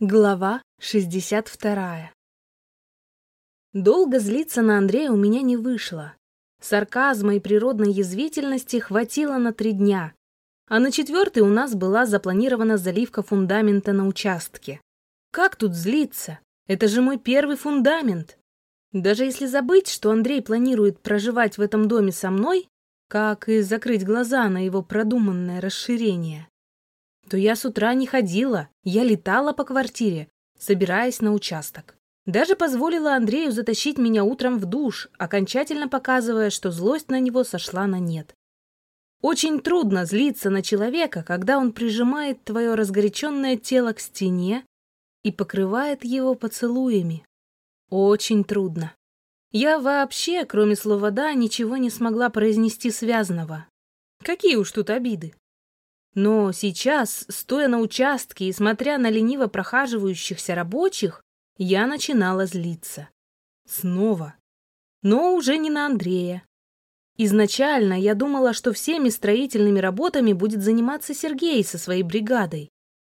Глава 62 Долго злиться на Андрея у меня не вышло. Сарказма и природной язвительности хватило на три дня, а на четвертый у нас была запланирована заливка фундамента на участке. Как тут злиться? Это же мой первый фундамент. Даже если забыть, что Андрей планирует проживать в этом доме со мной, как и закрыть глаза на его продуманное расширение, то я с утра не ходила, я летала по квартире, собираясь на участок. Даже позволила Андрею затащить меня утром в душ, окончательно показывая, что злость на него сошла на нет. Очень трудно злиться на человека, когда он прижимает твое разгоряченное тело к стене и покрывает его поцелуями. Очень трудно. Я вообще, кроме слова «да», ничего не смогла произнести связанного. Какие уж тут обиды. Но сейчас, стоя на участке и смотря на лениво прохаживающихся рабочих, я начинала злиться. Снова. Но уже не на Андрея. Изначально я думала, что всеми строительными работами будет заниматься Сергей со своей бригадой.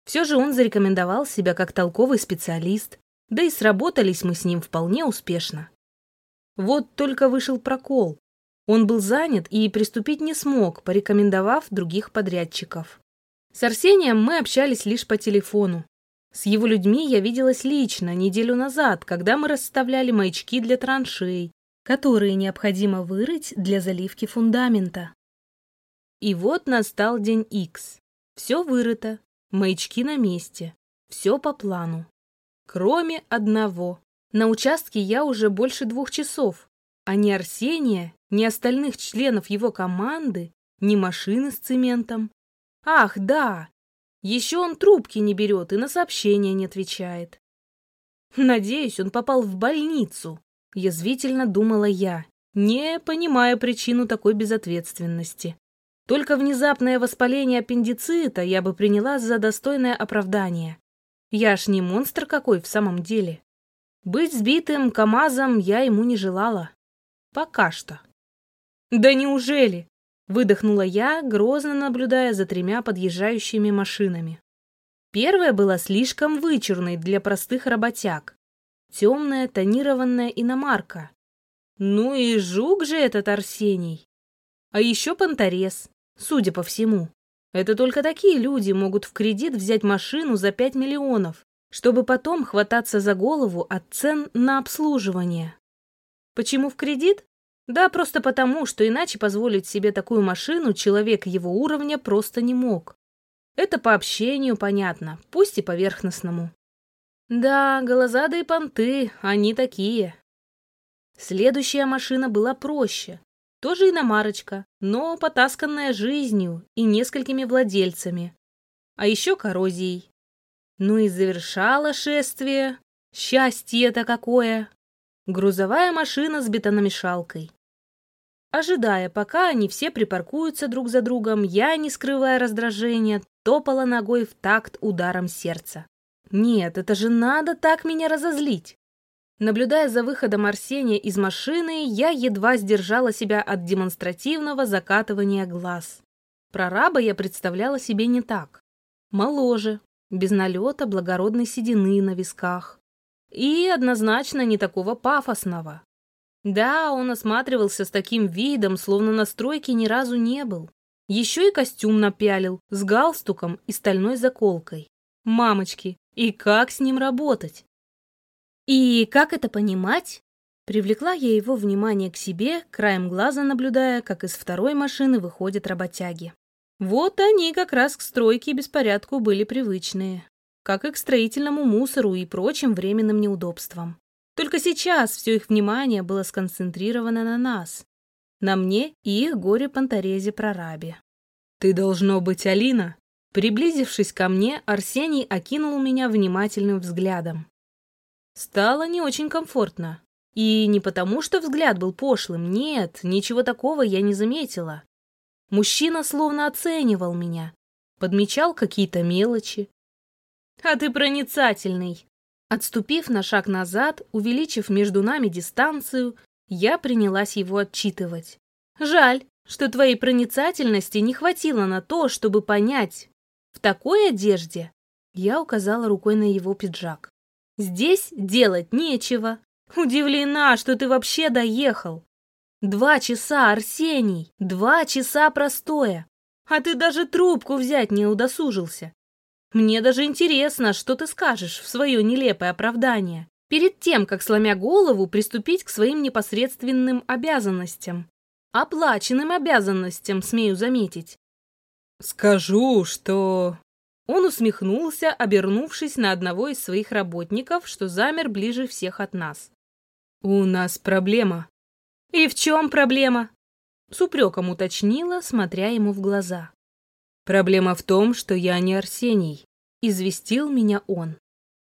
Все же он зарекомендовал себя как толковый специалист, да и сработались мы с ним вполне успешно. Вот только вышел прокол. Он был занят и приступить не смог, порекомендовав других подрядчиков. С Арсением мы общались лишь по телефону. С его людьми я виделась лично неделю назад, когда мы расставляли маячки для траншей, которые необходимо вырыть для заливки фундамента. И вот настал день Х. Все вырыто, маячки на месте, все по плану. Кроме одного. На участке я уже больше двух часов, а ни Арсения, ни остальных членов его команды, ни машины с цементом. Ах, да! Еще он трубки не берет и на сообщения не отвечает. Надеюсь, он попал в больницу, язвительно думала я, не понимая причину такой безответственности. Только внезапное воспаление аппендицита я бы приняла за достойное оправдание. Я ж не монстр какой в самом деле. Быть сбитым КамАЗом я ему не желала. Пока что. Да неужели? Выдохнула я, грозно наблюдая за тремя подъезжающими машинами. Первая была слишком вычурной для простых работяг. Темная тонированная иномарка. Ну и жук же этот Арсений. А еще понторез, судя по всему. Это только такие люди могут в кредит взять машину за 5 миллионов чтобы потом хвататься за голову от цен на обслуживание. Почему в кредит? Да просто потому, что иначе позволить себе такую машину человек его уровня просто не мог. Это по общению понятно, пусть и поверхностному. Да, голозадые понты, они такие. Следующая машина была проще. Тоже иномарочка, но потасканная жизнью и несколькими владельцами. А еще коррозией. Ну и завершала шествие. Счастье-то какое! Грузовая машина с бетономешалкой. Ожидая, пока они все припаркуются друг за другом, я, не скрывая раздражения, топала ногой в такт ударом сердца. Нет, это же надо так меня разозлить. Наблюдая за выходом Арсения из машины, я едва сдержала себя от демонстративного закатывания глаз. Прораба я представляла себе не так. Моложе, без налета благородной седины на висках. И однозначно не такого пафосного. Да, он осматривался с таким видом, словно на стройке ни разу не был. Еще и костюм напялил, с галстуком и стальной заколкой. Мамочки, и как с ним работать? И как это понимать? Привлекла я его внимание к себе, краем глаза наблюдая, как из второй машины выходят работяги. Вот они как раз к стройке и беспорядку были привычные, как и к строительному мусору и прочим временным неудобствам. Только сейчас все их внимание было сконцентрировано на нас, на мне и их горе-понторезе-прорабе. «Ты должно быть Алина!» Приблизившись ко мне, Арсений окинул меня внимательным взглядом. Стало не очень комфортно. И не потому, что взгляд был пошлым, нет, ничего такого я не заметила. Мужчина словно оценивал меня, подмечал какие-то мелочи. «А ты проницательный!» Отступив на шаг назад, увеличив между нами дистанцию, я принялась его отчитывать. «Жаль, что твоей проницательности не хватило на то, чтобы понять. В такой одежде Я указала рукой на его пиджак. «Здесь делать нечего. Удивлена, что ты вообще доехал. Два часа, Арсений, два часа простоя. А ты даже трубку взять не удосужился. Мне даже интересно, что ты скажешь в свое нелепое оправдание, перед тем, как, сломя голову, приступить к своим непосредственным обязанностям. Оплаченным обязанностям, смею заметить. Скажу, что... Он усмехнулся, обернувшись на одного из своих работников, что замер ближе всех от нас. «У нас проблема». «И в чем проблема?» С упреком уточнила, смотря ему в глаза. «Проблема в том, что я не Арсений», — известил меня он.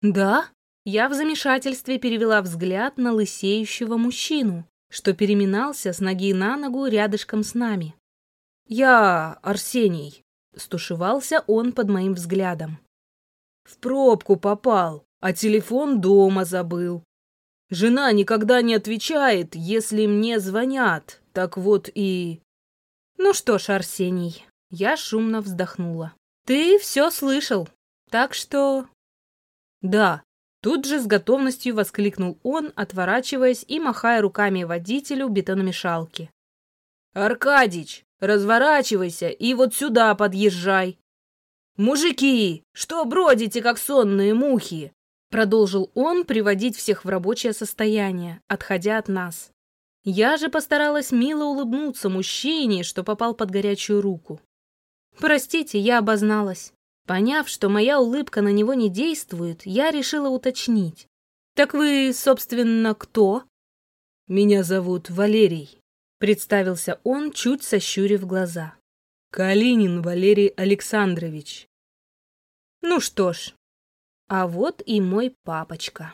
«Да?» Я в замешательстве перевела взгляд на лысеющего мужчину, что переминался с ноги на ногу рядышком с нами. «Я Арсений», — стушевался он под моим взглядом. «В пробку попал, а телефон дома забыл. Жена никогда не отвечает, если мне звонят, так вот и...» «Ну что ж, Арсений, я шумно вздохнула. «Ты все слышал, так что...» «Да», тут же с готовностью воскликнул он, отворачиваясь и махая руками водителю бетономешалки. «Аркадич, разворачивайся и вот сюда подъезжай!» «Мужики, что бродите, как сонные мухи?» Продолжил он приводить всех в рабочее состояние, отходя от нас. Я же постаралась мило улыбнуться мужчине, что попал под горячую руку. Простите, я обозналась. Поняв, что моя улыбка на него не действует, я решила уточнить. «Так вы, собственно, кто?» «Меня зовут Валерий», — представился он, чуть сощурив глаза. «Калинин Валерий Александрович». «Ну что ж, а вот и мой папочка».